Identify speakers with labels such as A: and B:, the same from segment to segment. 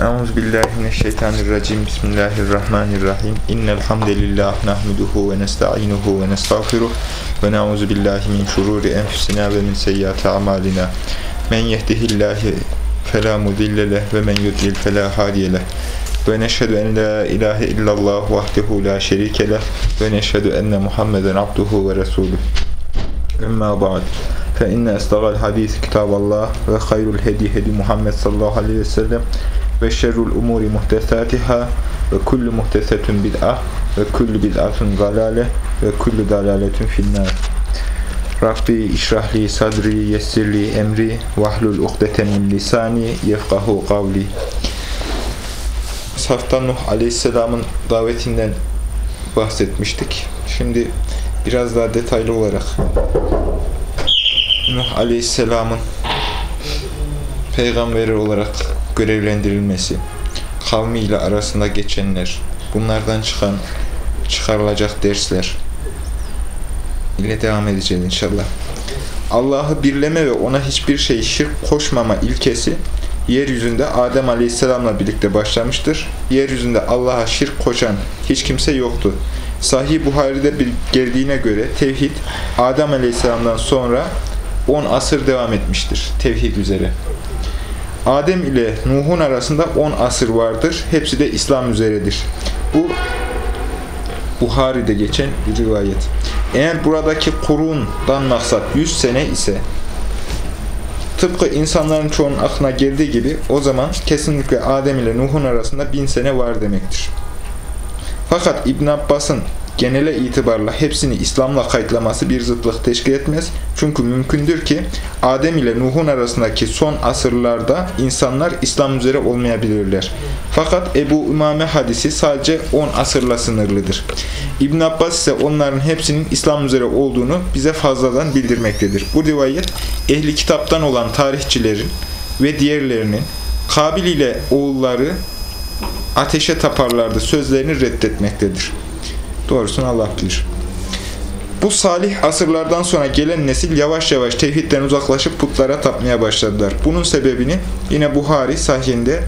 A: Euzu billahi mineşşeytanirracim. Bismillahirrahmanirrahim. İnnel hamdelellahi nahmeduhu ve nestainuhu ve nestağfiruh ve na'uzu billahi min şururi enfusina ve min seyyiati amalina. Men yehdihillahu fela mudille leh ve men yudlil fela hadiye leh. Ve neşhedü en la ilahe illallah vahdehu la şerike leh ve neşhedü enne Muhammeden abduhu ve resuluh. Emma ba'd. Kitaballah ve hayrul hedi hedi Muhammed sallallahu aleyhi ve sellem ve şerrul umuri muhtesatiha ve kullu muhtesetun bid'ah ve kullu bid'atun dalale ve kullu dalaletun finnar. Rabbi işrahli sadri yessirli emri vahlul uhdeten min lisani yefkahu kavli. Saftan Nuh Aleyhisselam'ın davetinden bahsetmiştik. Şimdi biraz daha detaylı olarak Nuh Aleyhisselam'ın peygamberi olarak görevlendirilmesi, kavmiyle arasında geçenler, bunlardan çıkan çıkarılacak dersler ile devam edeceğiz inşallah. Allah'ı birleme ve ona hiçbir şey şirk koşmama ilkesi yeryüzünde Adem Aleyhisselam'la birlikte başlamıştır. Yeryüzünde Allah'a şirk koşan hiç kimse yoktu. Sahih Buhari'de geldiğine göre tevhid Adem Aleyhisselam'dan sonra 10 asır devam etmiştir tevhid üzere. Adem ile Nuh'un arasında 10 asır vardır. Hepsi de İslam üzeredir. Bu Buhari'de geçen bir rivayet. Eğer buradaki kurundan maksat 100 sene ise tıpkı insanların çoğunun aklına geldiği gibi o zaman kesinlikle Adem ile Nuh'un arasında bin sene var demektir. Fakat İbn Abbas'ın genele itibarla hepsini İslam'la kayıtlaması bir zıtlık teşkil etmez. Çünkü mümkündür ki Adem ile Nuh'un arasındaki son asırlarda insanlar İslam üzere olmayabilirler. Fakat Ebu Ümame hadisi sadece 10 asırla sınırlıdır. İbn Abbas ise onların hepsinin İslam üzere olduğunu bize fazladan bildirmektedir. Bu rivayet ehli kitaptan olan tarihçilerin ve diğerlerinin Kabil ile oğulları ateşe taparlardı sözlerini reddetmektedir. Doğrusunu Allah bilir. Bu salih asırlardan sonra gelen nesil yavaş yavaş tevhidden uzaklaşıp putlara tapmaya başladılar. Bunun sebebini yine Buhari sahihinde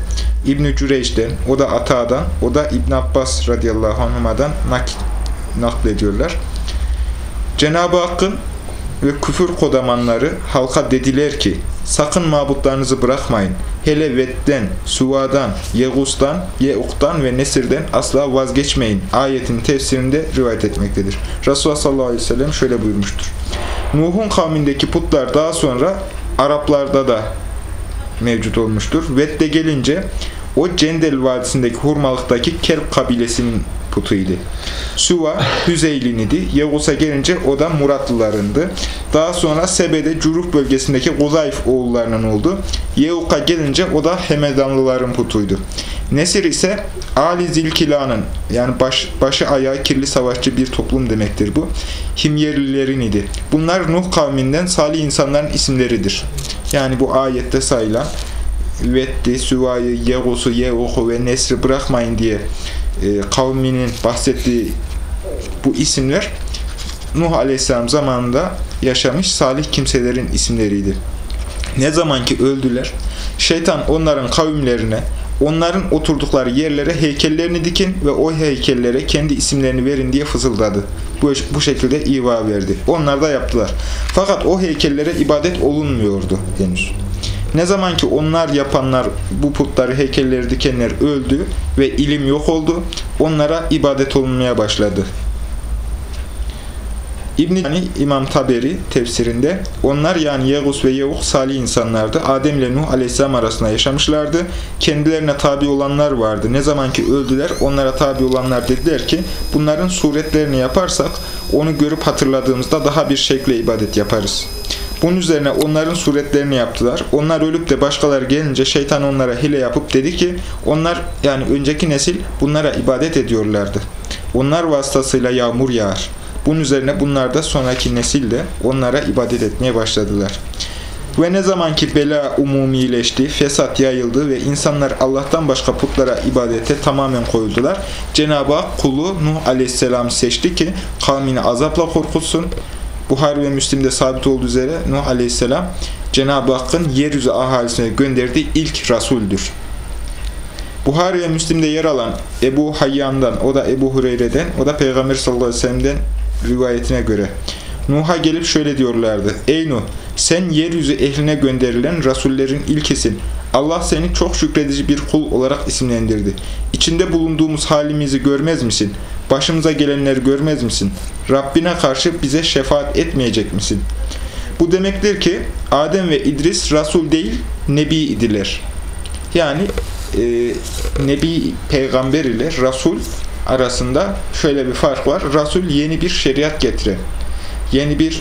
A: İbn-i Cüreyş'ten, o da Ata'dan, o da İbn Abbas radıyallahu anhuma'dan nak naklediyorlar. Cenab-ı Hakk'ın ve küfür kodamanları halka dediler ki, sakın mabutlarınızı bırakmayın. Hele Vet'ten, Suva'dan, Yegus'tan, Yeuk'tan ve Nesir'den asla vazgeçmeyin. Ayetin tefsirinde rivayet etmektedir. Resulullah sallallahu aleyhi ve sellem şöyle buyurmuştur. Nuh'un kavmindeki putlar daha sonra Araplarda da mevcut olmuştur. Vet'te gelince o Cendel Vadisi'ndeki hurmalıktaki Kelp kabilesinin putuydu. Suva Hüzeylin Yevus'a gelince o da Muratlılarındı. Daha sonra Sebe'de Curuf bölgesindeki Guzayf oğullarının oldu. Yevuk'a gelince o da Hemedanlıların putuydu. Nesir ise Ali Zilkila'nın yani baş, başı ayağı kirli savaşçı bir toplum demektir bu. Himyerlilerin idi. Bunlar Nuh kavminden salih insanların isimleridir. Yani bu ayette sayılan Vetti, Süva'yı, Yegus'u, Yevuk'u ve Nesri bırakmayın diye e, kavminin bahsettiği bu isimler Nuh Aleyhisselam zamanında yaşamış salih kimselerin isimleriydi. Ne zaman ki öldüler, şeytan onların kavimlerine, onların oturdukları yerlere heykellerini dikin ve o heykellere kendi isimlerini verin diye fısıldadı. Bu, bu şekilde iva verdi. Onlar da yaptılar. Fakat o heykellere ibadet olunmuyordu henüz. Ne zaman ki onlar yapanlar, bu putları, heykelleri dikenler öldü ve ilim yok oldu, onlara ibadet olunmaya başladı. İbn-i yani İmam Taberi tefsirinde onlar yani Yegus ve Yevuk salih insanlardı. Adem ile Nuh aleyhisselam arasında yaşamışlardı. Kendilerine tabi olanlar vardı. Ne zaman ki öldüler onlara tabi olanlar dediler ki bunların suretlerini yaparsak onu görüp hatırladığımızda daha bir şekle ibadet yaparız. Bunun üzerine onların suretlerini yaptılar. Onlar ölüp de başkaları gelince şeytan onlara hile yapıp dedi ki onlar yani önceki nesil bunlara ibadet ediyorlardı. Onlar vasıtasıyla yağmur yağar. Bunun üzerine bunlar da sonraki nesil de onlara ibadet etmeye başladılar. Ve ne zaman ki bela umumileşti, fesat yayıldı ve insanlar Allah'tan başka putlara ibadete tamamen koyuldular. Cenab-ı Hak kulu Nuh aleyhisselam seçti ki kavmini azapla korkutsun. Buhari ve Müslim'de sabit olduğu üzere Nuh aleyhisselam Cenab-ı Hakk'ın yeryüzü ahalisine gönderdiği ilk rasuldür. Buhari ve Müslim'de yer alan Ebu Hayyan'dan, o da Ebu Hureyre'den, o da Peygamber sallallahu aleyhi ve sellem'den rivayetine göre. Nuh'a gelip şöyle diyorlardı. Ey Nuh! Sen yeryüzü ehline gönderilen rasullerin ilkisin. Allah seni çok şükredici bir kul olarak isimlendirdi. İçinde bulunduğumuz halimizi görmez misin? Başımıza gelenleri görmez misin? Rabbine karşı bize şefaat etmeyecek misin? Bu demektir ki Adem ve İdris Rasul değil, Nebi idiler. Yani e, Nebi peygamber ile Rasul arasında şöyle bir fark var. Rasul yeni bir şeriat getiren, yeni bir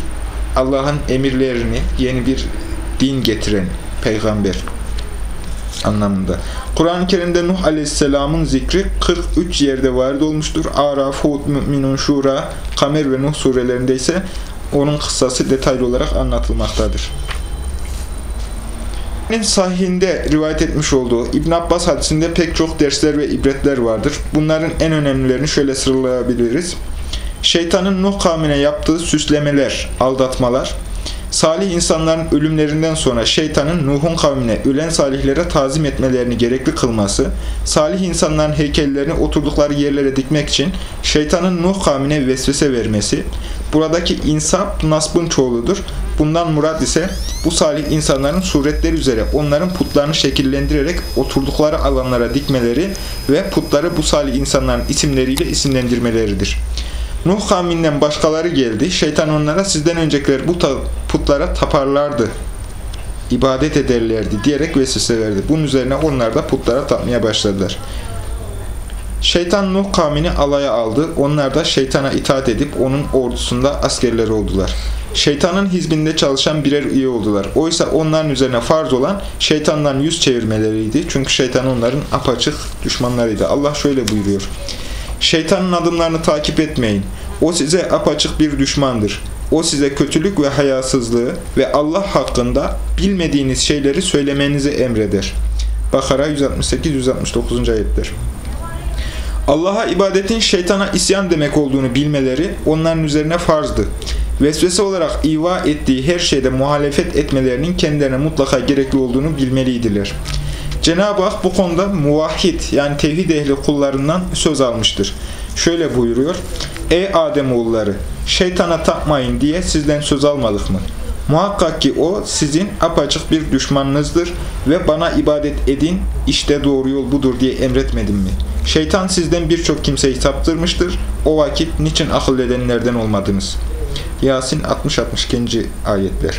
A: Allah'ın emirlerini, yeni bir din getiren peygamber anlamında. Kur'an-ı Kerim'de Nuh Aleyhisselam'ın zikri 43 yerde vardı olmuştur. Araf, Hud, Mü'minun, Şura, Kamer ve Nuh surelerinde ise onun kıssası detaylı olarak anlatılmaktadır. Sahihinde rivayet etmiş olduğu İbn Abbas hadisinde pek çok dersler ve ibretler vardır. Bunların en önemlilerini şöyle sıralayabiliriz. Şeytanın Nuh kavmine yaptığı süslemeler, aldatmalar, salih insanların ölümlerinden sonra şeytanın Nuh'un kavmine ölen salihlere tazim etmelerini gerekli kılması, salih insanların heykellerini oturdukları yerlere dikmek için şeytanın Nuh kavmine vesvese vermesi, buradaki insap nasbın çoğuludur. Bundan murad ise bu salih insanların suretleri üzere onların putlarını şekillendirerek oturdukları alanlara dikmeleri ve putları bu salih insanların isimleriyle isimlendirmeleridir. Nuh kavminden başkaları geldi. Şeytan onlara sizden öncekiler bu putlara taparlardı. ibadet ederlerdi diyerek vesvese verdi. Bunun üzerine onlar da putlara tapmaya başladılar. Şeytan Nuh kavmini alaya aldı. Onlar da şeytana itaat edip onun ordusunda askerleri oldular. Şeytanın hizbinde çalışan birer üye oldular. Oysa onların üzerine farz olan şeytandan yüz çevirmeleriydi. Çünkü şeytan onların apaçık düşmanlarıydı. Allah şöyle buyuruyor. Şeytanın adımlarını takip etmeyin. O size apaçık bir düşmandır. O size kötülük ve hayasızlığı ve Allah hakkında bilmediğiniz şeyleri söylemenizi emreder. Bakara 168-169. ayetler. Allah'a ibadetin şeytana isyan demek olduğunu bilmeleri onların üzerine farzdı. Vesvese olarak iva ettiği her şeyde muhalefet etmelerinin kendilerine mutlaka gerekli olduğunu bilmeliydiler. Cenab-ı Hak bu konuda muvahhid yani tevhid ehli kullarından söz almıştır. Şöyle buyuruyor. Ey Ademoğulları şeytana tapmayın diye sizden söz almadık mı? Muhakkak ki o sizin apaçık bir düşmanınızdır ve bana ibadet edin işte doğru yol budur diye emretmedim mi? Şeytan sizden birçok kimseyi saptırmıştır. O vakit niçin akıl edenlerden olmadınız? Yasin 60-62. ayetler.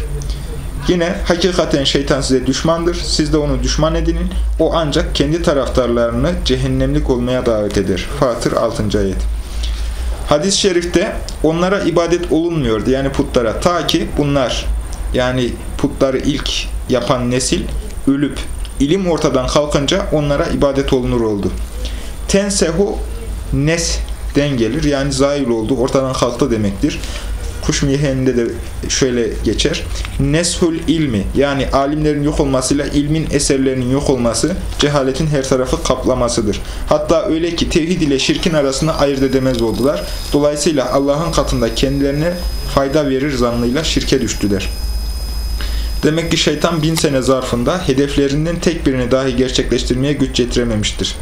A: Yine hakikaten şeytan size düşmandır. Siz de onu düşman edinin. O ancak kendi taraftarlarını cehennemlik olmaya davet eder. Fatır 6. ayet. Hadis-i şerifte onlara ibadet olunmuyordu. Yani putlara. Ta ki bunlar yani putları ilk yapan nesil ölüp ilim ortadan kalkınca onlara ibadet olunur oldu. Tensehu nesden gelir. Yani zail oldu, ortadan kalktı demektir. Kuş miheninde de şöyle geçer. Neshul ilmi yani alimlerin yok olmasıyla ilmin eserlerinin yok olması cehaletin her tarafı kaplamasıdır. Hatta öyle ki tevhid ile şirkin arasında ayırt edemez oldular. Dolayısıyla Allah'ın katında kendilerine fayda verir zannıyla şirke düştüler. Demek ki şeytan bin sene zarfında hedeflerinden tek birini dahi gerçekleştirmeye güç yetirememiştir.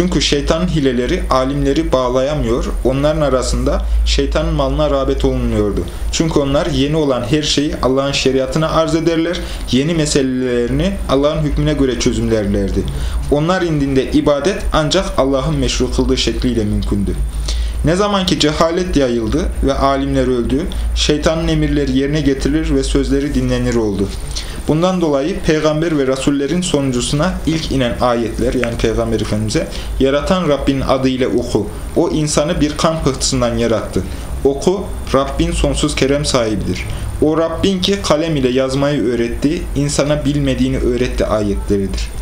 A: Çünkü şeytanın hileleri alimleri bağlayamıyor. Onların arasında şeytanın malına rağbet olunmuyordu. Çünkü onlar yeni olan her şeyi Allah'ın şeriatına arz ederler. Yeni meselelerini Allah'ın hükmüne göre çözümlerlerdi. Onlar indinde ibadet ancak Allah'ın meşru kıldığı şekliyle mümkündü. Ne zaman ki cehalet yayıldı ve alimler öldü, şeytanın emirleri yerine getirilir ve sözleri dinlenir oldu. Bundan dolayı peygamber ve rasullerin sonuncusuna ilk inen ayetler yani peygamber efendimize yaratan Rabbin adıyla oku. O insanı bir kan pıhtısından yarattı. Oku, Rabbin sonsuz kerem sahibidir. O Rabbin ki kalem ile yazmayı öğretti, insana bilmediğini öğretti ayetleridir.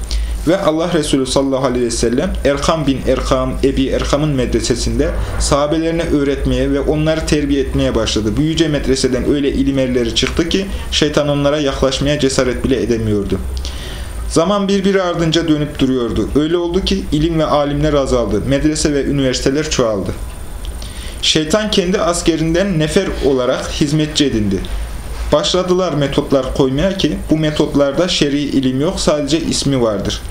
A: Ve Allah Resulü sallallahu aleyhi ve sellem Erkam bin Erkam, Ebi Erkam'ın medresesinde sahabelerine öğretmeye ve onları terbiye etmeye başladı. Bu yüce medreseden öyle ilim erleri çıktı ki şeytan onlara yaklaşmaya cesaret bile edemiyordu. Zaman birbiri ardınca dönüp duruyordu. Öyle oldu ki ilim ve alimler azaldı. Medrese ve üniversiteler çoğaldı. Şeytan kendi askerinden nefer olarak hizmetçi edindi. Başladılar metotlar koymaya ki bu metotlarda şer'i ilim yok sadece ismi vardır.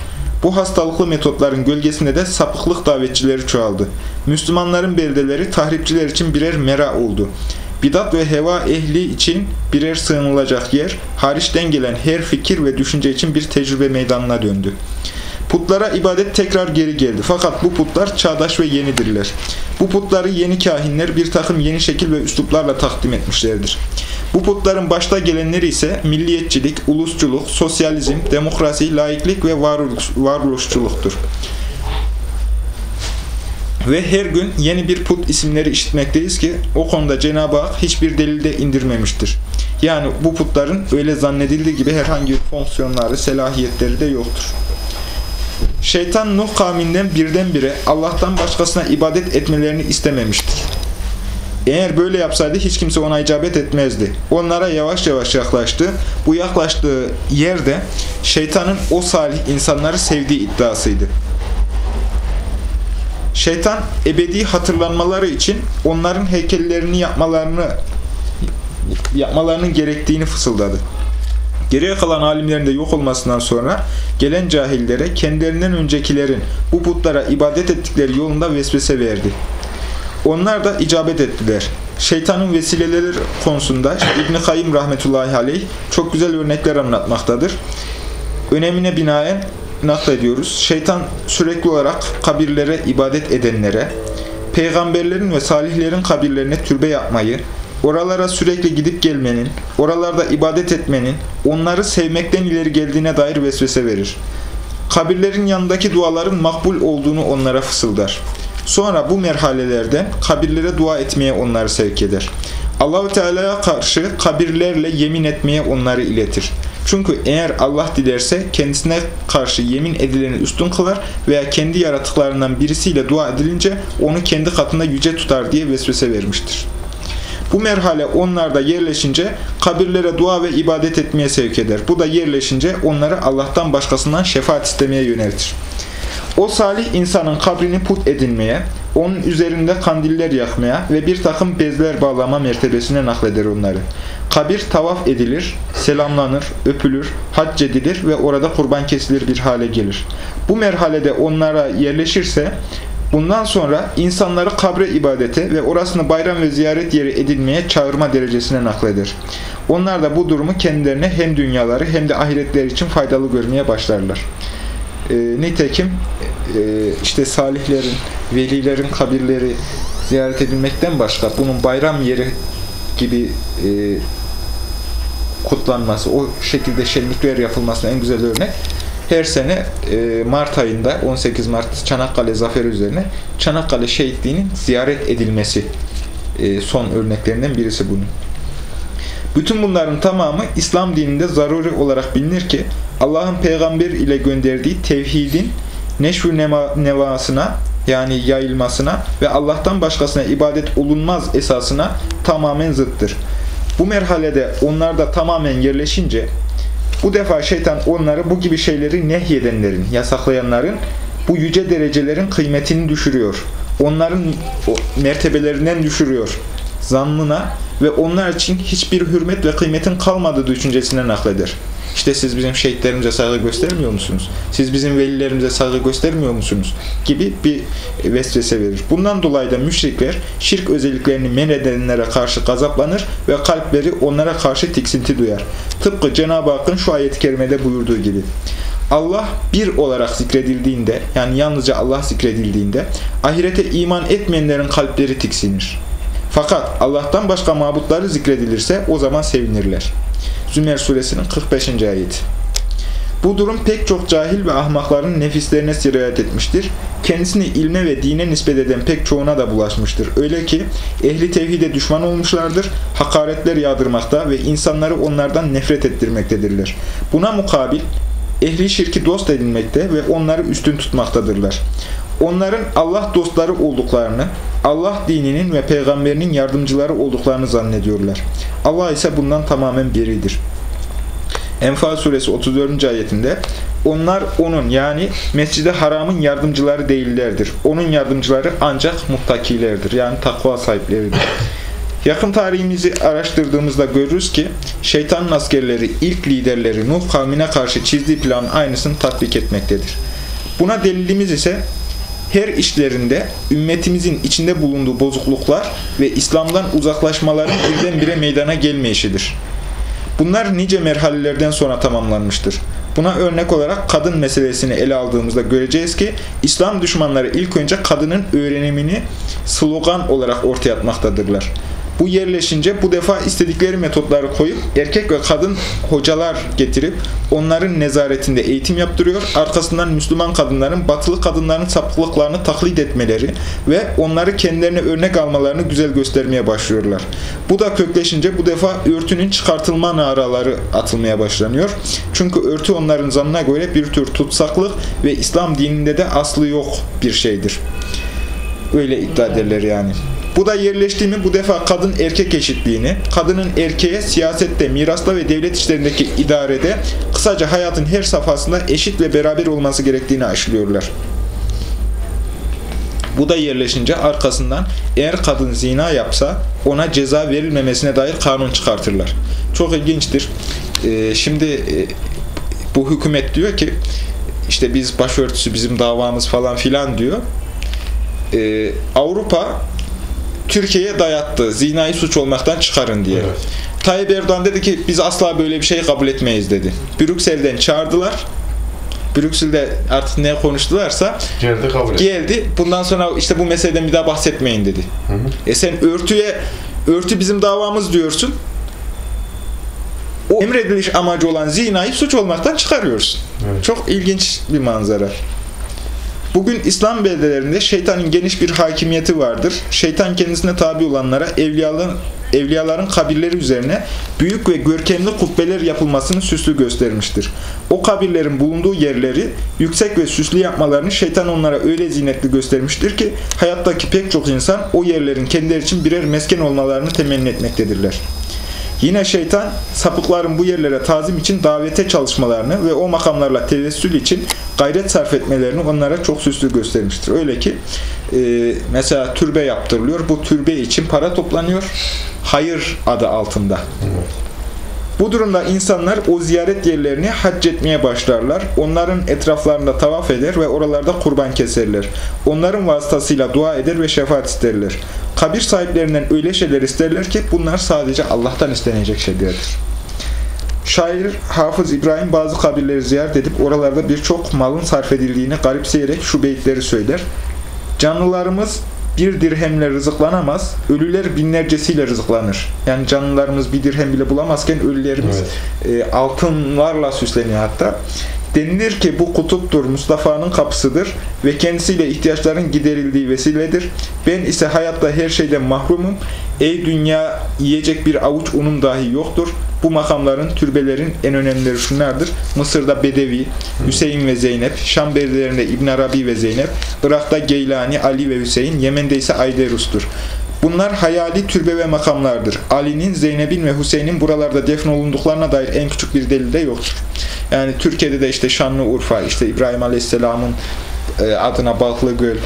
A: Bu hastalıklı metotların gölgesinde de sapıklık davetçileri çoğaldı. Müslümanların beldeleri tahripçiler için birer mera oldu. Bidat ve heva ehli için birer sığınılacak yer, hariçten gelen her fikir ve düşünce için bir tecrübe meydanına döndü. Putlara ibadet tekrar geri geldi. Fakat bu putlar çağdaş ve yenidirler. Bu putları yeni kahinler bir takım yeni şekil ve üsluplarla takdim etmişlerdir. Bu putların başta gelenleri ise milliyetçilik, ulusçuluk, sosyalizm, demokrasi, laiklik ve varoluşçuluktur. Ve her gün yeni bir put isimleri işitmekteyiz ki o konuda Cenab-ı Hak hiçbir delilde indirmemiştir. Yani bu putların öyle zannedildiği gibi herhangi bir fonksiyonları, selahiyetleri de yoktur. Şeytan Nuh kavminden birdenbire Allah'tan başkasına ibadet etmelerini istememiştir. Eğer böyle yapsaydı hiç kimse ona icabet etmezdi. Onlara yavaş yavaş yaklaştı. Bu yaklaştığı yerde şeytanın o salih insanları sevdiği iddiasıydı. Şeytan ebedi hatırlanmaları için onların heykellerini yapmalarını yapmalarının gerektiğini fısıldadı. Geriye kalan alimlerin de yok olmasından sonra gelen cahillere kendilerinden öncekilerin bu putlara ibadet ettikleri yolunda vesvese verdi. Onlar da icabet ettiler. Şeytanın vesileleri konusunda İbn-i Kayyım rahmetullahi aleyh çok güzel örnekler anlatmaktadır. Önemine binaen naklediyoruz. Şeytan sürekli olarak kabirlere ibadet edenlere, peygamberlerin ve salihlerin kabirlerine türbe yapmayı, oralara sürekli gidip gelmenin, oralarda ibadet etmenin, onları sevmekten ileri geldiğine dair vesvese verir. Kabirlerin yanındaki duaların makbul olduğunu onlara fısıldar. Sonra bu merhalelerden kabirlere dua etmeye onları sevk eder. Allahu Teala'ya karşı kabirlerle yemin etmeye onları iletir. Çünkü eğer Allah dilerse kendisine karşı yemin edileni üstün kılar veya kendi yaratıklarından birisiyle dua edilince onu kendi katında yüce tutar diye vesvese vermiştir. Bu merhale onlarda yerleşince kabirlere dua ve ibadet etmeye sevk eder. Bu da yerleşince onları Allah'tan başkasından şefaat istemeye yöneltir. O salih insanın kabrini put edinmeye, onun üzerinde kandiller yakmaya ve bir takım bezler bağlama mertebesine nakleder onları. Kabir tavaf edilir, selamlanır, öpülür, hac edilir ve orada kurban kesilir bir hale gelir. Bu merhalede onlara yerleşirse, bundan sonra insanları kabre ibadete ve orasını bayram ve ziyaret yeri edinmeye çağırma derecesine nakleder. Onlar da bu durumu kendilerine hem dünyaları hem de ahiretler için faydalı görmeye başlarlar. E, nitekim e, işte salihlerin, velilerin kabirleri ziyaret edilmekten başka bunun bayram yeri gibi e, kutlanması, o şekilde şenlikler yapılmasına en güzel örnek her sene e, Mart ayında 18 Mart Çanakkale Zaferi üzerine Çanakkale şehitliğinin ziyaret edilmesi e, son örneklerinden birisi bunun. Bütün bunların tamamı İslam dininde zaruri olarak bilinir ki Allah'ın peygamber ile gönderdiği tevhidin neşv nevasına yani yayılmasına ve Allah'tan başkasına ibadet olunmaz esasına tamamen zıttır. Bu merhalede onlar da tamamen yerleşince bu defa şeytan onları bu gibi şeyleri nehyedenlerin, yasaklayanların bu yüce derecelerin kıymetini düşürüyor. Onların mertebelerinden düşürüyor. Zannına ve onlar için hiçbir hürmet ve kıymetin kalmadığı düşüncesine nakleder. İşte siz bizim şehitlerimize saygı göstermiyor musunuz? Siz bizim velilerimize saygı göstermiyor musunuz? Gibi bir vesvese verir. Bundan dolayı da müşrikler şirk özelliklerini men edenlere karşı gazaplanır ve kalpleri onlara karşı tiksinti duyar. Tıpkı Cenab-ı Hakk'ın şu ayet-i kerimede buyurduğu gibi. Allah bir olarak zikredildiğinde, yani yalnızca Allah zikredildiğinde, ahirete iman etmeyenlerin kalpleri tiksinir. Fakat Allah'tan başka mabutları zikredilirse o zaman sevinirler. Zümer suresinin 45. ayeti. Bu durum pek çok cahil ve ahmakların nefislerine sirayet etmiştir. Kendisini ilme ve dine nispet eden pek çoğuna da bulaşmıştır. Öyle ki ehli tevhide düşman olmuşlardır, hakaretler yağdırmakta ve insanları onlardan nefret ettirmektedirler. Buna mukabil ehli şirki dost edinmekte ve onları üstün tutmaktadırlar. Onların Allah dostları olduklarını, Allah dininin ve peygamberinin yardımcıları olduklarını zannediyorlar. Allah ise bundan tamamen biridir. Enfal suresi 34. ayetinde onlar onun yani mescide haramın yardımcıları değillerdir. Onun yardımcıları ancak muttakilerdir. Yani takva sahipleridir. Yakın tarihimizi araştırdığımızda görürüz ki şeytanın askerleri ilk liderleri Nuh kavmine karşı çizdiği planın aynısını tatbik etmektedir. Buna delilimiz ise her işlerinde ümmetimizin içinde bulunduğu bozukluklar ve İslam'dan uzaklaşmaların birdenbire meydana gelmeyişidir. Bunlar nice merhalelerden sonra tamamlanmıştır. Buna örnek olarak kadın meselesini ele aldığımızda göreceğiz ki İslam düşmanları ilk önce kadının öğrenimini slogan olarak ortaya atmaktadırlar. Bu yerleşince bu defa istedikleri metotları koyup erkek ve kadın hocalar getirip onların nezaretinde eğitim yaptırıyor. Arkasından Müslüman kadınların batılı kadınların sapıklıklarını taklit etmeleri ve onları kendilerine örnek almalarını güzel göstermeye başlıyorlar. Bu da kökleşince bu defa örtünün çıkartılma naraları atılmaya başlanıyor. Çünkü örtü onların zannına göre bir tür tutsaklık ve İslam dininde de aslı yok bir şeydir. Öyle iddia ederler yani. Bu da yerleştiğimi bu defa kadın erkek eşitliğini, kadının erkeğe siyasette, mirasla ve devlet işlerindeki idarede, kısaca hayatın her safhasında eşit ve beraber olması gerektiğini aşılıyorlar. Bu da yerleşince arkasından eğer kadın zina yapsa ona ceza verilmemesine dair kanun çıkartırlar. Çok ilginçtir. Ee, şimdi e, bu hükümet diyor ki işte biz başörtüsü bizim davamız falan filan diyor. Ee, Avrupa Türkiye'ye dayattı. Zinayı suç olmaktan çıkarın diye.
B: Evet.
A: Tayyip Erdoğan dedi ki biz asla böyle bir şey kabul etmeyiz dedi. Brüksel'den çağırdılar. Brüksel'de artık ne konuştularsa
B: Geldi kabul et.
A: geldi. Bundan sonra işte bu meseleden bir daha bahsetmeyin dedi.
B: Hı hı.
A: E sen örtüye örtü bizim davamız diyorsun. O emrediliş amacı olan zinayı suç olmaktan çıkarıyorsun.
B: Evet.
A: Çok ilginç bir manzara. Bugün İslam beldelerinde şeytanın geniş bir hakimiyeti vardır. Şeytan kendisine tabi olanlara evliyaların, evliyaların kabirleri üzerine büyük ve görkemli kubbeler yapılmasını süslü göstermiştir. O kabirlerin bulunduğu yerleri yüksek ve süslü yapmalarını şeytan onlara öyle zinetli göstermiştir ki hayattaki pek çok insan o yerlerin kendileri için birer mesken olmalarını temenni etmektedirler. Yine şeytan sapıkların bu yerlere tazim için davete çalışmalarını ve o makamlarla tevessül için gayret sarf etmelerini onlara çok süslü göstermiştir. Öyle ki e, mesela türbe yaptırılıyor. Bu türbe için para toplanıyor. Hayır adı altında. Bu durumda insanlar o ziyaret yerlerini hac etmeye başlarlar. Onların etraflarında tavaf eder ve oralarda kurban keserler. Onların vasıtasıyla dua eder ve şefaat isterler. Kabir sahiplerinden öyle şeyler isterler ki bunlar sadece Allah'tan istenecek şeylerdir. Şair Hafız İbrahim bazı kabirleri ziyaret edip oralarda birçok malın sarf edildiğini garipseyerek şu beyitleri söyler. Canlılarımız bir dirhemle rızıklanamaz, ölüler binlercesiyle rızıklanır. Yani canlılarımız bir dirhem bile bulamazken ölülerimiz e, altınlarla süsleniyor hatta. Denilir ki bu kutuptur, Mustafa'nın kapısıdır ve kendisiyle ihtiyaçların giderildiği vesiledir. Ben ise hayatta her şeyden mahrumum. Ey dünya yiyecek bir avuç unum dahi yoktur. Bu makamların, türbelerin en önemlileri şunlardır. Mısır'da Bedevi, Hüseyin ve Zeynep, Şam beldelerinde İbn Arabi ve Zeynep, Irak'ta Geylani, Ali ve Hüseyin, Yemen'de ise Ayderus'tur. Bunlar hayali türbe ve makamlardır. Ali'nin, Zeynep'in ve Hüseyin'in buralarda defnolunduklarına dair en küçük bir delil de yoktur. Yani Türkiye'de de işte Şanlıurfa, işte İbrahim Aleyhisselam'ın e, adına Balklıgöl,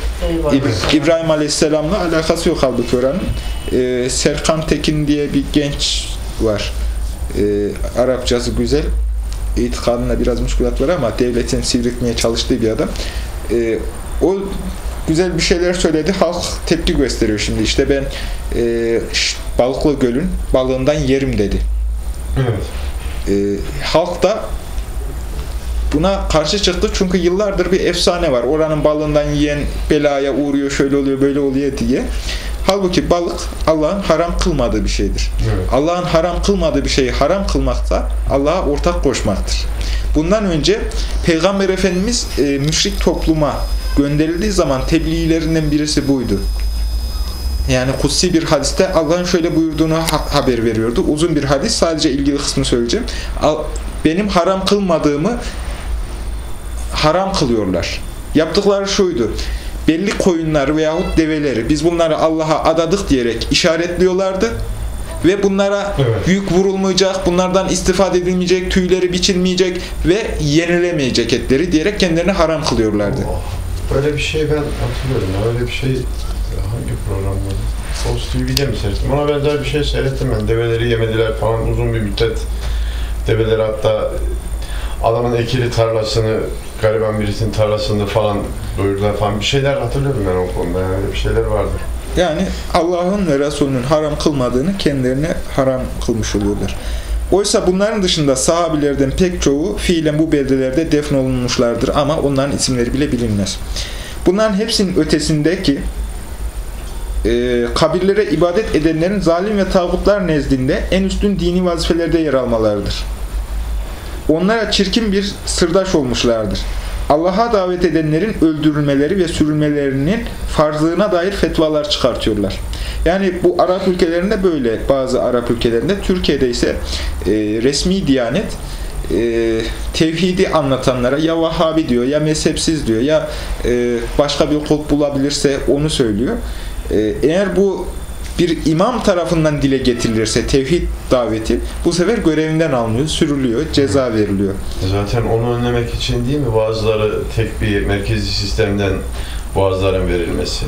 A: İbrahim Aleyhisselam'la alakası yok halbuki oranın. E, Serkan Tekin diye bir genç var. E, Arapçası güzel. İtikadında biraz müşkülat var ama devletin sivriltmeye çalıştığı bir adam. E, o güzel bir şeyler söyledi. Halk tepki gösteriyor şimdi. İşte ben e, ş- Balıklı Göl'ün balığından yerim dedi.
B: Evet.
A: E, halk da buna karşı çıktı çünkü yıllardır bir efsane var. Oranın balığından yiyen belaya uğruyor, şöyle oluyor, böyle oluyor diye. Halbuki balık Allah'ın haram kılmadığı bir şeydir.
B: Evet.
A: Allah'ın haram kılmadığı bir şeyi haram kılmakta Allah'a ortak koşmaktır. Bundan önce Peygamber Efendimiz e, müşrik topluma gönderildiği zaman tebliğlerinden birisi buydu. Yani kutsi bir hadiste Allah'ın şöyle buyurduğunu ha- haber veriyordu. Uzun bir hadis. Sadece ilgili kısmını söyleyeceğim. Al- Benim haram kılmadığımı haram kılıyorlar. Yaptıkları şuydu. Belli koyunlar veyahut develeri biz bunları Allah'a adadık diyerek işaretliyorlardı. Ve bunlara
B: Evet.
A: yük vurulmayacak, bunlardan istifade edilmeyecek, tüyleri biçilmeyecek ve yenilemeyecek etleri diyerek kendilerini haram kılıyorlardı.
B: Böyle bir şey ben hatırlıyorum. Öyle bir şey hangi programda? Post TV'de mi seyrettim? Ona benzer bir şey seyrettim ben. Develeri yemediler falan uzun bir müddet. Develeri hatta adamın ekili tarlasını gariban birisinin tarlasında falan doyurdular falan bir şeyler hatırlıyorum ben o konuda yani bir şeyler vardır.
A: Yani Allah'ın ve Resulünün haram kılmadığını kendilerine haram kılmış oluyorlar. Oysa bunların dışında sahabilerden pek çoğu fiilen bu beldelerde defnolunmuşlardır ama onların isimleri bile bilinmez. Bunların hepsinin ötesindeki e, kabirlere ibadet edenlerin zalim ve tağutlar nezdinde en üstün dini vazifelerde yer almalarıdır. Onlara çirkin bir sırdaş olmuşlardır. Allah'a davet edenlerin öldürülmeleri ve sürülmelerinin farzlığına dair fetvalar çıkartıyorlar. Yani bu Arap ülkelerinde böyle bazı Arap ülkelerinde Türkiye'de ise e, resmi diyanet e, tevhidi anlatanlara ya Vahabi diyor ya mezhepsiz diyor ya e, başka bir kul bulabilirse onu söylüyor. E, eğer bu bir imam tarafından dile getirilirse tevhid daveti bu sefer görevinden alınıyor, sürülüyor, ceza veriliyor.
B: Zaten onu önlemek için değil mi bazıları tek bir merkezi sistemden vaazların verilmesi?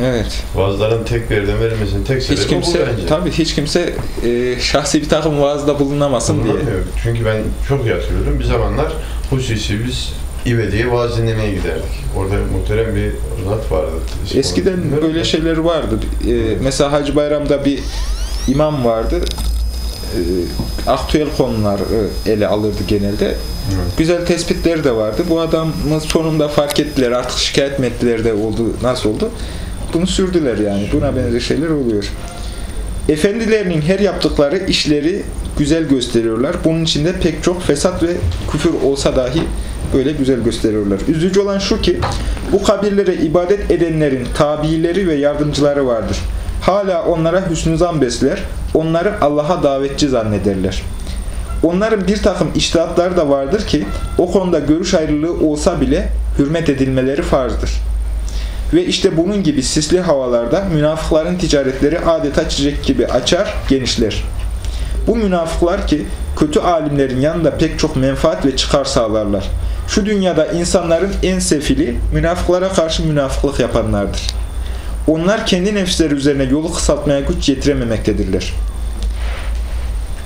A: Evet.
B: Vaazların tek bir yerden verilmesinin tek sebebi
A: Hiç kimse
B: bu bence.
A: tabii hiç kimse e, şahsi bir takım vaazda bulunamasın diye.
B: Çünkü ben çok iyi hatırlıyorum. Bir zamanlar hususi biz İvedi'ye vaaz dinlemeye giderdik. Orada muhterem bir zat vardı. İsmi
A: Eskiden böyle şeyler vardı. E, mesela Hacı Bayram'da bir imam vardı. E, aktüel konular e, ele alırdı genelde.
B: Hı.
A: Güzel tespitleri de vardı. Bu adamı sonunda fark ettiler. Artık şikayet mi ettiler de oldu. Nasıl oldu? Bunu sürdüler yani. Buna benzer şeyler oluyor. Efendilerinin her yaptıkları işleri güzel gösteriyorlar. Bunun içinde pek çok fesat ve küfür olsa dahi böyle güzel gösteriyorlar. Üzücü olan şu ki bu kabirlere ibadet edenlerin tabiileri ve yardımcıları vardır. Hala onlara hüsnü zan besler, onları Allah'a davetçi zannederler. Onların bir takım iştihatları da vardır ki o konuda görüş ayrılığı olsa bile hürmet edilmeleri farzdır. Ve işte bunun gibi sisli havalarda münafıkların ticaretleri adeta çiçek gibi açar, genişler. Bu münafıklar ki kötü alimlerin yanında pek çok menfaat ve çıkar sağlarlar. Şu dünyada insanların en sefili münafıklara karşı münafıklık yapanlardır. Onlar kendi nefisleri üzerine yolu kısaltmaya güç yetirememektedirler.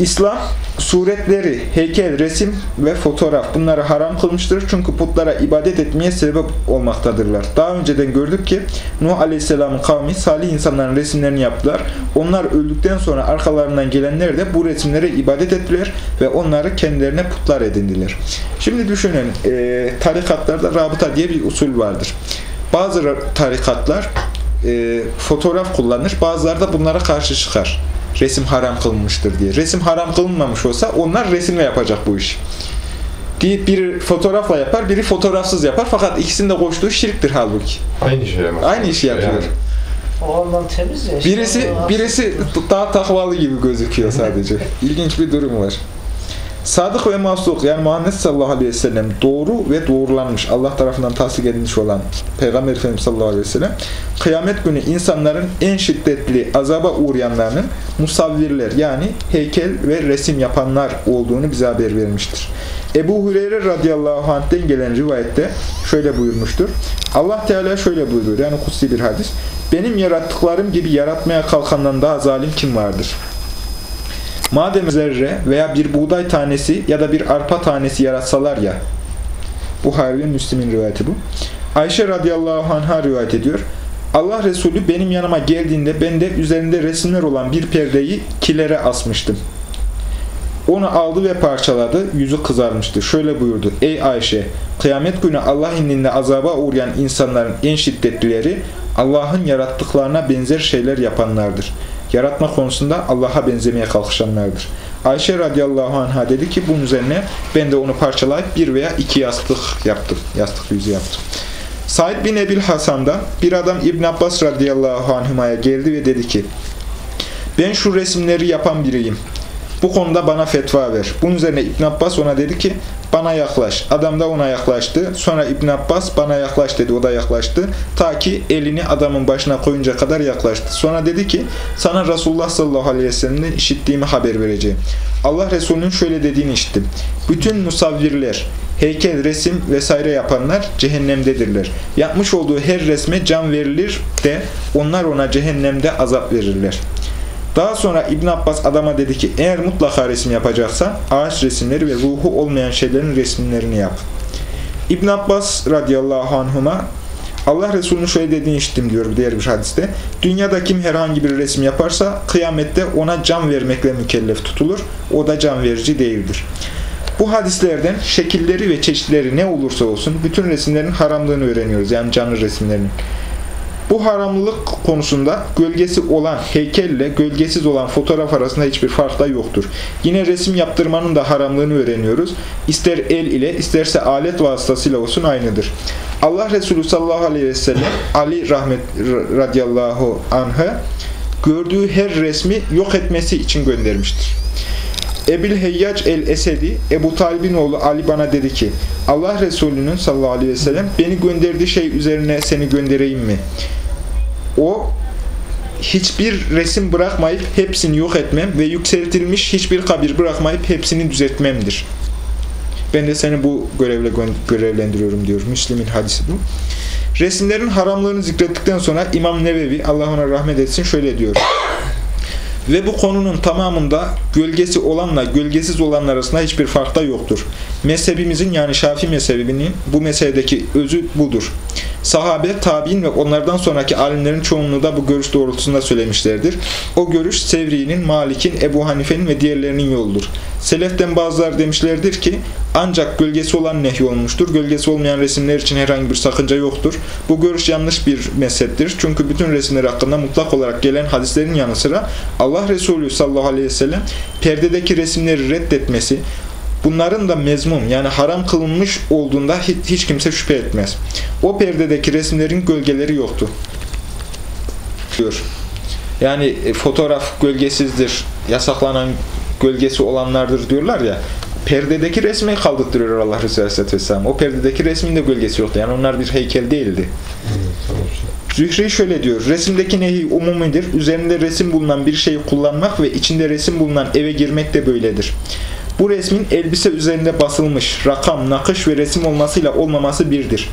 A: İslam suretleri, heykel, resim ve fotoğraf bunları haram kılmıştır. Çünkü putlara ibadet etmeye sebep olmaktadırlar. Daha önceden gördük ki Nuh Aleyhisselam'ın kavmi salih insanların resimlerini yaptılar. Onlar öldükten sonra arkalarından gelenler de bu resimlere ibadet ettiler ve onları kendilerine putlar edindiler. Şimdi düşünün e, tarikatlarda rabıta diye bir usul vardır. Bazı tarikatlar e, fotoğraf kullanır, bazıları da bunlara karşı çıkar resim haram kılınmıştır diye. Resim haram kılınmamış olsa onlar resimle yapacak bu iş. Deyip biri fotoğrafla yapar, biri fotoğrafsız yapar. Fakat ikisinin de koştuğu şirktir halbuki.
B: Aynı şey ama.
A: Aynı işi yapıyor.
B: Yani.
C: O ondan temiz ya.
A: Birisi birisi daha takvalı gibi gözüküyor sadece. İlginç bir durum var. Sadık ve masuk yani Muhammed sallallahu aleyhi ve sellem doğru ve doğrulanmış Allah tarafından tasdik edilmiş olan Peygamber Efendimiz sallallahu aleyhi ve sellem kıyamet günü insanların en şiddetli azaba uğrayanlarının musavvirler yani heykel ve resim yapanlar olduğunu bize haber vermiştir. Ebu Hureyre radıyallahu anh'ten gelen rivayette şöyle buyurmuştur. Allah Teala şöyle buyuruyor yani kutsi bir hadis. Benim yarattıklarım gibi yaratmaya kalkandan daha zalim kim vardır? Madem zerre veya bir buğday tanesi ya da bir arpa tanesi yaratsalar ya. Buhari ve Müslim'in rivayeti bu. Ayşe radıyallahu anh'a rivayet ediyor. Allah Resulü benim yanıma geldiğinde ben de üzerinde resimler olan bir perdeyi kilere asmıştım. Onu aldı ve parçaladı. Yüzü kızarmıştı. Şöyle buyurdu. Ey Ayşe! Kıyamet günü Allah indinde azaba uğrayan insanların en şiddetlileri Allah'ın yarattıklarına benzer şeyler yapanlardır. Yaratma konusunda Allah'a benzemeye kalkışanlardır. Ayşe radıyallahu anh'a dedi ki bunun üzerine ben de onu parçalayıp bir veya iki yastık yaptım. Yastık yüzü yaptım. Said bin Ebil Hasan'dan bir adam İbn Abbas radıyallahu anhüma'ya geldi ve dedi ki ben şu resimleri yapan biriyim. Bu konuda bana fetva ver. Bunun üzerine İbn Abbas ona dedi ki bana yaklaş. Adam da ona yaklaştı. Sonra İbn Abbas bana yaklaş dedi. O da yaklaştı. Ta ki elini adamın başına koyunca kadar yaklaştı. Sonra dedi ki sana Resulullah sallallahu aleyhi ve sellem'den işittiğimi haber vereceğim. Allah Resulü'nün şöyle dediğini işittim. Bütün musavvirler, heykel, resim vesaire yapanlar cehennemdedirler. Yapmış olduğu her resme can verilir de onlar ona cehennemde azap verirler. Daha sonra İbn Abbas adama dedi ki eğer mutlaka resim yapacaksan ağaç resimleri ve ruhu olmayan şeylerin resimlerini yap. İbn Abbas radıyallahu anhuma Allah Resulü'nün şöyle dediğini işittim diyor diğer bir hadiste. Dünyada kim herhangi bir resim yaparsa kıyamette ona can vermekle mükellef tutulur. O da can verici değildir. Bu hadislerden şekilleri ve çeşitleri ne olursa olsun bütün resimlerin haramlığını öğreniyoruz. Yani canlı resimlerin. Bu haramlılık konusunda gölgesi olan heykelle gölgesiz olan fotoğraf arasında hiçbir fark da yoktur. Yine resim yaptırmanın da haramlığını öğreniyoruz. İster el ile isterse alet vasıtasıyla olsun aynıdır. Allah Resulü sallallahu aleyhi ve sellem Ali rahmet radıyallahu anh'ı gördüğü her resmi yok etmesi için göndermiştir. Ebil Heyyac el-Esedi, Ebu Talib'in oğlu Ali bana dedi ki, Allah Resulü'nün sallallahu aleyhi ve sellem beni gönderdiği şey üzerine seni göndereyim mi? O, hiçbir resim bırakmayıp hepsini yok etmem ve yükseltilmiş hiçbir kabir bırakmayıp hepsini düzeltmemdir. Ben de seni bu görevle görevlendiriyorum diyor. Müslim'in hadisi bu. Resimlerin haramlığını zikrettikten sonra İmam Nevevi, Allah ona rahmet etsin, şöyle diyor. Ve bu konunun tamamında gölgesi olanla gölgesiz olanlar arasında hiçbir fark da yoktur. Mezhebimizin yani Şafii mezhebinin bu meseledeki özü budur. Sahabe, tabi'in ve onlardan sonraki alimlerin çoğunluğu da bu görüş doğrultusunda söylemişlerdir. O görüş Sevri'nin, Malik'in, Ebu Hanife'nin ve diğerlerinin yoludur. Seleften bazılar demişlerdir ki ancak gölgesi olan nehy olmuştur. Gölgesi olmayan resimler için herhangi bir sakınca yoktur. Bu görüş yanlış bir mezheptir. Çünkü bütün resimler hakkında mutlak olarak gelen hadislerin yanı sıra Allah Resulü sallallahu aleyhi ve sellem perdedeki resimleri reddetmesi, bunların da mezmum yani haram kılınmış olduğunda hiç, hiç kimse şüphe etmez. O perdedeki resimlerin gölgeleri yoktu. Diyor. Yani e, fotoğraf gölgesizdir, yasaklanan gölgesi olanlardır diyorlar ya. Perdedeki resmi kaldırtırıyor Allah Resulü Aleyhisselatü Vesselam. O perdedeki resmin de gölgesi yoktu. Yani onlar bir heykel değildi. Zühri şöyle diyor. Resimdeki nehi umumidir. Üzerinde resim bulunan bir şeyi kullanmak ve içinde resim bulunan eve girmek de böyledir. Bu resmin elbise üzerinde basılmış rakam, nakış ve resim olmasıyla olmaması birdir.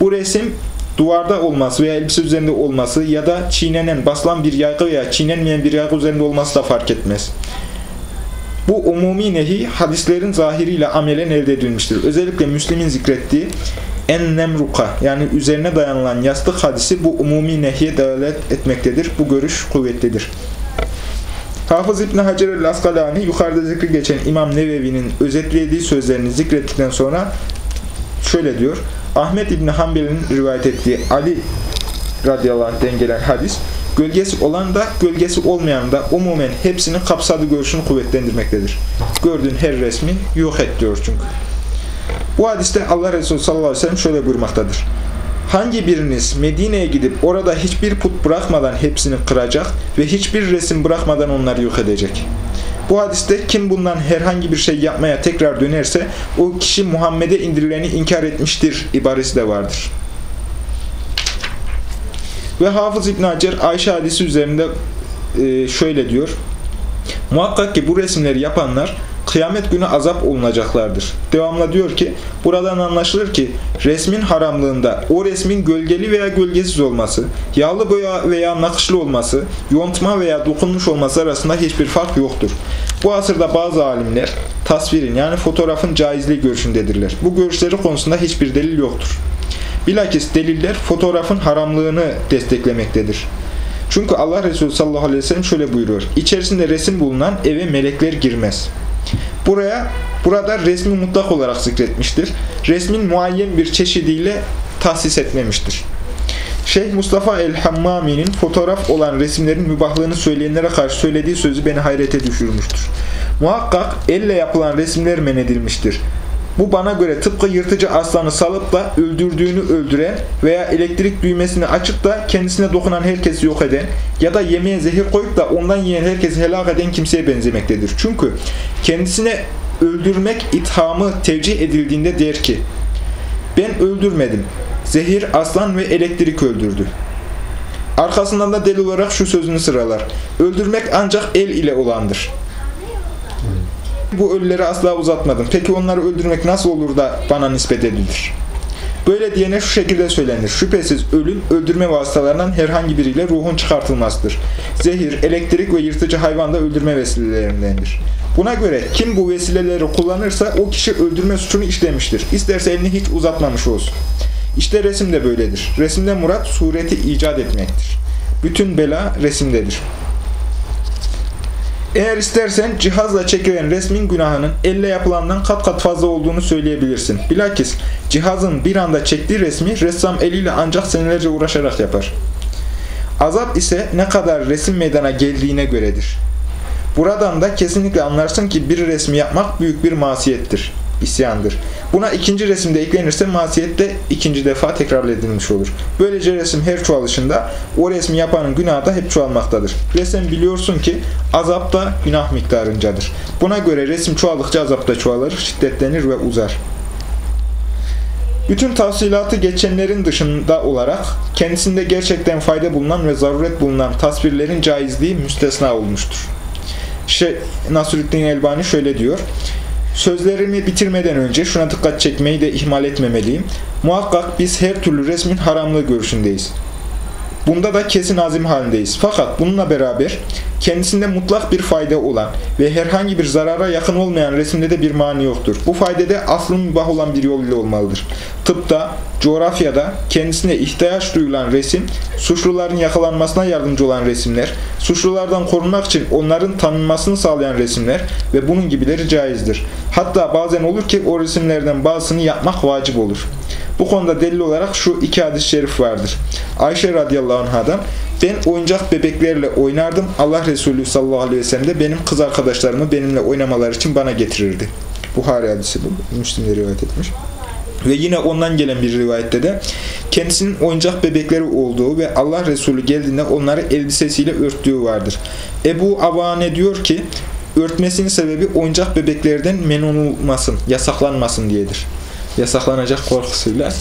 A: Bu resim duvarda olması veya elbise üzerinde olması ya da çiğnenen, basılan bir yaygı veya çiğnenmeyen bir yaygı üzerinde olması da fark etmez. Bu umumi nehi hadislerin zahiriyle amelen elde edilmiştir. Özellikle Müslim'in zikrettiği en nemruka yani üzerine dayanılan yastık hadisi bu umumi nehiye delalet etmektedir. Bu görüş kuvvetlidir. Hafız İbn Hacer el-Askalani yukarıda zikri geçen İmam Nevevi'nin özetlediği sözlerini zikrettikten sonra şöyle diyor. Ahmet İbn Hanbel'in rivayet ettiği Ali radıyallahu anh'den gelen hadis Gölgesi olan da gölgesi olmayan da umumen hepsinin kapsadığı görüşünü kuvvetlendirmektedir. Gördüğün her resmi yok et diyor çünkü. Bu hadiste Allah Resulü sallallahu aleyhi ve sellem şöyle buyurmaktadır. Hangi biriniz Medine'ye gidip orada hiçbir put bırakmadan hepsini kıracak ve hiçbir resim bırakmadan onları yok edecek? Bu hadiste kim bundan herhangi bir şey yapmaya tekrar dönerse o kişi Muhammed'e indirileni inkar etmiştir ibaresi de vardır. Ve Hafız İbn Hacer Ayşe hadisi üzerinde e, şöyle diyor. Muhakkak ki bu resimleri yapanlar kıyamet günü azap olunacaklardır. Devamla diyor ki, buradan anlaşılır ki resmin haramlığında o resmin gölgeli veya gölgesiz olması, yağlı boya veya nakışlı olması, yontma veya dokunmuş olması arasında hiçbir fark yoktur. Bu asırda bazı alimler tasvirin yani fotoğrafın caizliği görüşündedirler. Bu görüşleri konusunda hiçbir delil yoktur. Bilakis deliller fotoğrafın haramlığını desteklemektedir. Çünkü Allah Resulü sallallahu aleyhi ve sellem şöyle buyuruyor. İçerisinde resim bulunan eve melekler girmez. Buraya burada resmi mutlak olarak zikretmiştir. Resmin muayyen bir çeşidiyle tahsis etmemiştir. Şeyh Mustafa el-Hammami'nin fotoğraf olan resimlerin mübahlığını söyleyenlere karşı söylediği sözü beni hayrete düşürmüştür. Muhakkak elle yapılan resimler men edilmiştir. Bu bana göre tıpkı yırtıcı aslanı salıp da öldürdüğünü öldüren veya elektrik düğmesini açıp da kendisine dokunan herkesi yok eden ya da yemeğe zehir koyup da ondan yiyen herkesi helak eden kimseye benzemektedir. Çünkü kendisine öldürmek ithamı tevcih edildiğinde der ki ben öldürmedim. Zehir, aslan ve elektrik öldürdü. Arkasından da delil olarak şu sözünü sıralar. Öldürmek ancak el ile olandır bu ölüleri asla uzatmadım. Peki onları öldürmek nasıl olur da bana nispet edilir? Böyle diyene şu şekilde söylenir. Şüphesiz ölüm, öldürme vasıtalarından herhangi biriyle ruhun çıkartılmasıdır. Zehir, elektrik ve yırtıcı hayvan da öldürme vesilelerindendir. Buna göre kim bu vesileleri kullanırsa o kişi öldürme suçunu işlemiştir. İsterse elini hiç uzatmamış olsun. İşte resim de böyledir. Resimde murat sureti icat etmektir. Bütün bela resimdedir. Eğer istersen cihazla çekilen resmin günahının elle yapılandan kat kat fazla olduğunu söyleyebilirsin. Bilakis cihazın bir anda çektiği resmi ressam eliyle ancak senelerce uğraşarak yapar. Azap ise ne kadar resim meydana geldiğine göredir. Buradan da kesinlikle anlarsın ki bir resmi yapmak büyük bir masiyettir, isyandır. Buna ikinci resimde eklenirse masiyet de ikinci defa tekrar edilmiş olur. Böylece resim her çoğalışında o resmi yapanın günahı da hep çoğalmaktadır. Resim biliyorsun ki azap da günah miktarıncadır. Buna göre resim çoğaldıkça azap da çoğalır, şiddetlenir ve uzar. Bütün tavsilatı geçenlerin dışında olarak kendisinde gerçekten fayda bulunan ve zaruret bulunan tasvirlerin caizliği müstesna olmuştur. Şey, Nasruddin Elbani şöyle diyor. Sözlerimi bitirmeden önce şuna dikkat çekmeyi de ihmal etmemeliyim. Muhakkak biz her türlü resmin haramlığı görüşündeyiz. Bunda da kesin azim halindeyiz. Fakat bununla beraber kendisinde mutlak bir fayda olan ve herhangi bir zarara yakın olmayan resimde de bir mani yoktur. Bu faydede aslın mübah olan bir yol ile olmalıdır. Tıpta, coğrafyada kendisine ihtiyaç duyulan resim, suçluların yakalanmasına yardımcı olan resimler, suçlulardan korunmak için onların tanınmasını sağlayan resimler ve bunun gibileri caizdir. Hatta bazen olur ki o resimlerden bazısını yapmak vacip olur. Bu konuda delil olarak şu iki hadis-i şerif vardır. Ayşe radıyallahu anhadan ben oyuncak bebeklerle oynardım. Allah Resulü sallallahu aleyhi ve sellem de benim kız arkadaşlarımı benimle oynamalar için bana getirirdi. Buhari hadisi bu. Müslim'de rivayet etmiş. Ve yine ondan gelen bir rivayette de kendisinin oyuncak bebekleri olduğu ve Allah Resulü geldiğinde onları elbisesiyle örttüğü vardır. Ebu Avane diyor ki örtmesinin sebebi oyuncak bebeklerden men olmasın, yasaklanmasın diyedir. Yasaklanacak korkusuyla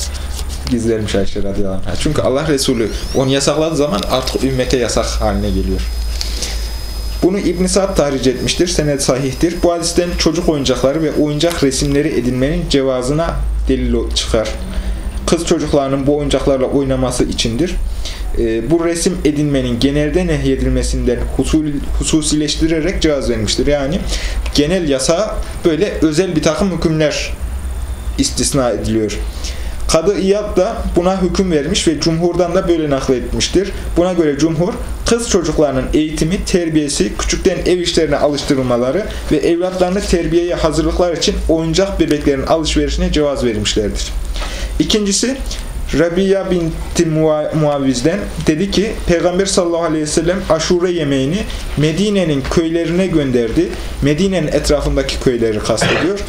A: gizlermiş Ayşe radıyallahu anh. Çünkü Allah Resulü onu yasakladığı zaman artık ümmete yasak haline geliyor. Bunu İbn Sa'd tahric etmiştir. Senet sahihtir. Bu hadisten çocuk oyuncakları ve oyuncak resimleri edinmenin cevazına delil çıkar. Kız çocuklarının bu oyuncaklarla oynaması içindir. E, bu resim edinmenin genelde nehyedilmesinden husul, hususileştirerek cevaz vermiştir. Yani genel yasa böyle özel bir takım hükümler istisna ediliyor. Kadı İyad da buna hüküm vermiş ve cumhurdan da böyle nakletmiştir. Buna göre cumhur, kız çocuklarının eğitimi, terbiyesi, küçükten ev işlerine alıştırılmaları ve evlatlarını terbiyeye hazırlıklar için oyuncak bebeklerin alışverişine cevaz vermişlerdir. İkincisi, Rabia binti Muaviz'den dedi ki Peygamber sallallahu aleyhi ve sellem aşure yemeğini Medine'nin köylerine gönderdi. Medine'nin etrafındaki köyleri kastediyor.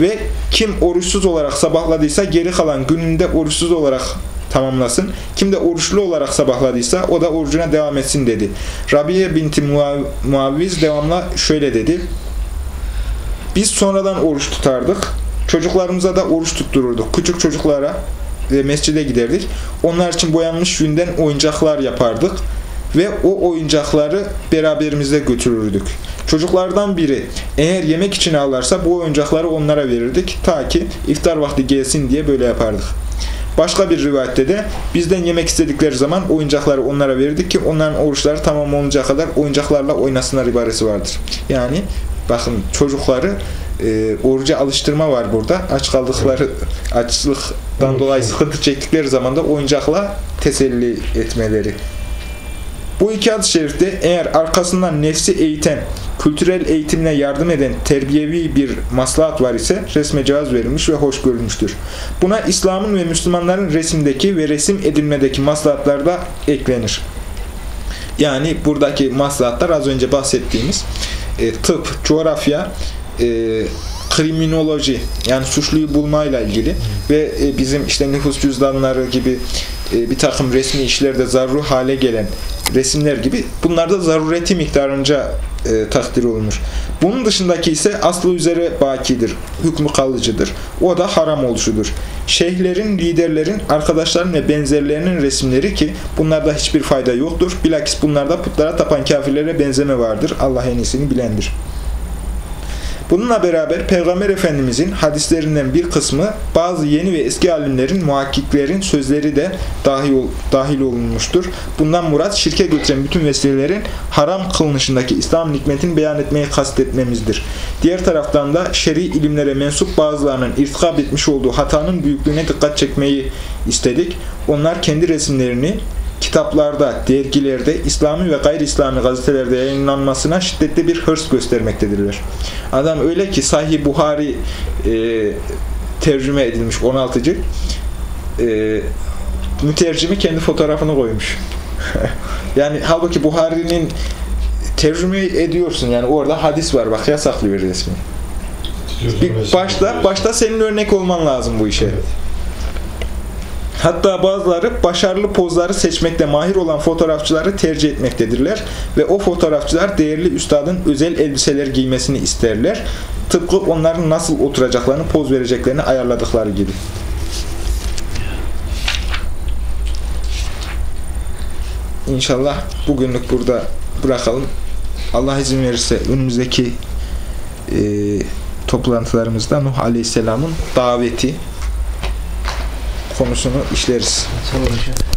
A: Ve kim oruçsuz olarak sabahladıysa geri kalan gününde oruçsuz olarak tamamlasın. Kim de oruçlu olarak sabahladıysa o da orucuna devam etsin dedi. Rabia binti Muaviz devamla şöyle dedi. Biz sonradan oruç tutardık. Çocuklarımıza da oruç tuttururduk. Küçük çocuklara ve mescide giderdik. Onlar için boyanmış yünden oyuncaklar yapardık ve o oyuncakları beraberimizde götürürdük. Çocuklardan biri eğer yemek için ağlarsa bu oyuncakları onlara verirdik ta ki iftar vakti gelsin diye böyle yapardık. Başka bir rivayette de bizden yemek istedikleri zaman oyuncakları onlara verirdik ki onların oruçları tamam oluncaya kadar oyuncaklarla oynasınlar ibaresi vardır. Yani bakın çocukları e, oruca alıştırma var burada. Aç kaldıkları açlıktan dolayı sıkıntı çektikleri zaman da oyuncakla teselli etmeleri. Bu iki hadis-i şerifte eğer arkasından nefsi eğiten, kültürel eğitimine yardım eden terbiyevi bir maslahat var ise resme cevaz verilmiş ve hoş görülmüştür. Buna İslam'ın ve Müslümanların resimdeki ve resim edilmedeki maslahatlar da eklenir. Yani buradaki maslahatlar az önce bahsettiğimiz e, tıp, coğrafya, e, kriminoloji yani suçluyu bulmayla ilgili ve e, bizim işte nüfus cüzdanları gibi e, bir takım resmi işlerde zarru hale gelen resimler gibi bunlar da zarureti miktarınca e, takdir olunur. Bunun dışındaki ise aslı üzere bakidir, hükmü kalıcıdır. O da haram oluşudur. Şeyhlerin, liderlerin, arkadaşların ve benzerlerinin resimleri ki bunlarda hiçbir fayda yoktur. Bilakis bunlarda putlara tapan kafirlere benzeme vardır. Allah en iyisini bilendir. Bununla beraber Peygamber Efendimizin hadislerinden bir kısmı bazı yeni ve eski alimlerin, muhakkiklerin sözleri de dahil, dahil olunmuştur. Bundan murat şirke götüren bütün vesilelerin haram kılınışındaki İslam hikmetini beyan etmeyi kastetmemizdir. Diğer taraftan da şer'i ilimlere mensup bazılarının irtikap etmiş olduğu hatanın büyüklüğüne dikkat çekmeyi istedik. Onlar kendi resimlerini kitaplarda, dergilerde, İslami ve gayri İslami gazetelerde yayınlanmasına şiddetli bir hırs göstermektedirler. Adam öyle ki Sahih Buhari e, tercüme edilmiş 16. cilt. E, mütercimi kendi fotoğrafını koymuş. yani halbuki Buhari'nin tercüme ediyorsun yani orada hadis var bak yasaklıyor resmi. Bir başta başta senin örnek olman lazım bu işe.
B: Evet.
A: Hatta bazıları başarılı pozları seçmekte mahir olan fotoğrafçıları tercih etmektedirler ve o fotoğrafçılar değerli üstadın özel elbiseler giymesini isterler. Tıpkı onların nasıl oturacaklarını, poz vereceklerini ayarladıkları gibi. İnşallah bugünlük burada bırakalım. Allah izin verirse önümüzdeki e, toplantılarımızda Nuh Aleyhisselam'ın daveti konusunu işleriz.
C: Sağ olun.